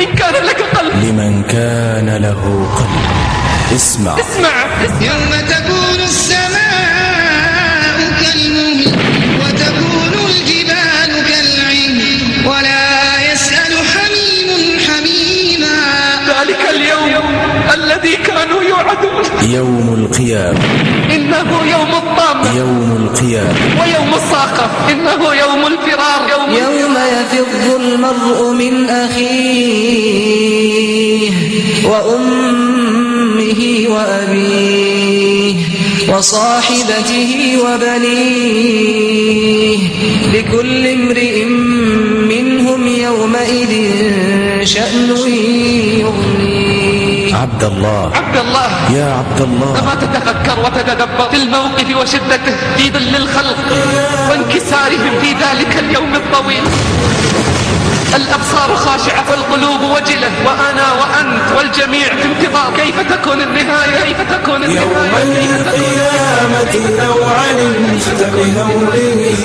إن كان لك قلب. لمن كان له قلب. اسمع. اسمع. يوم تكون السماء كالمهل وتكون الجبال كالعهن ولا يسأل حميم حميما. ذلك اليوم الذي كانوا يوعدون. يوم القيامة. إنه يوم الطامة. يوم القيامة. ويوم الصاقة إنه يوم الفرار يفر المرء من أخيه وأمه وأبيه وصاحبته وبنيه لكل امرئ منهم يومئذ شأن يغنيه. عبد الله عبد الله يا عبد الله أما تتفكر وتتدبر في الموقف وشدته في ظل الخلق وانكسارهم في ذلك اليوم الطويل. الأبصار خاشعة والقلوب وجلة وأنا وأنت والجميع في انتظار. كيف تكون النهاية؟ كيف تكون يوم النهاية القيامة لو علمت بهوله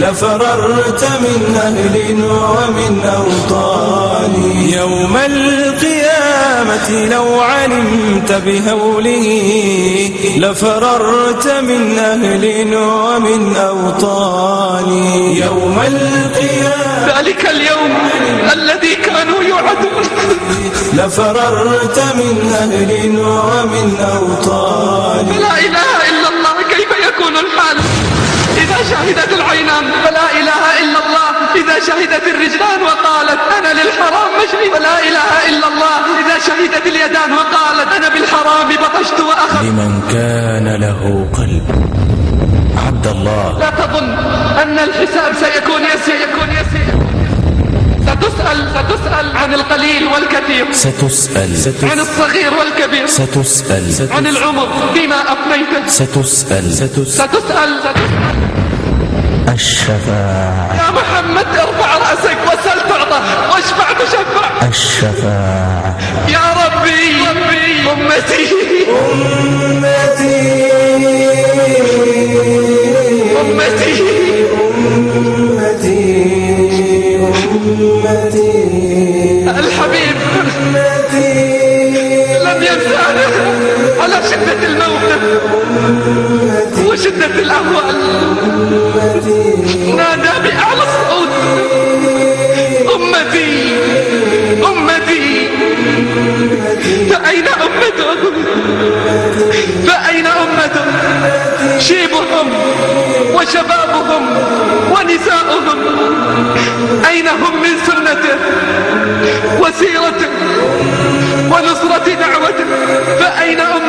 لفررت من أهل ومن أوطان. يوم القيامة لو علمت بهوله لفررت من أهل ومن أوطان. يوم القيامة ذلك اليوم الذي كانوا يوعدون. لفررت من أهل ومن أوطان. لا إله إلا الله كيف يكون الحال؟ إذا شهدت العينان فلا إله إلا الله. إذا شهدت الرجلان وقالت أنا للحرام مشري فلا إله إلا الله. إذا شهدت اليدان وقالت أنا بالحرام بطشت وأخذت. لمن كان له قلب. عبد الله. لا تظن أن الحساب سيكون يسير يكون يسير. ستسأل ستسأل عن القليل والكثير ستسأل. عن الصغير والكبير ستسأل. عن العمر فيما أفنيته ستسأل. ستسأل ستسأل. ستسأل الشفاعة. يا محمد ارفع رأسك وسل تعطى واشفع تشفع. الشفاعة. يا ربي ربي أمتي أمتي. أمتي. أمتي. أمتي الحبيب. أمتي لم ينسانا على شدة الموقف وشدة الأهوال نادى بأعلى الصوت. أمتي. أمتي. فأين أمته وشبابهم ونساؤهم. أين هم من سنته وسيرته ونصرة دعوته فأين أم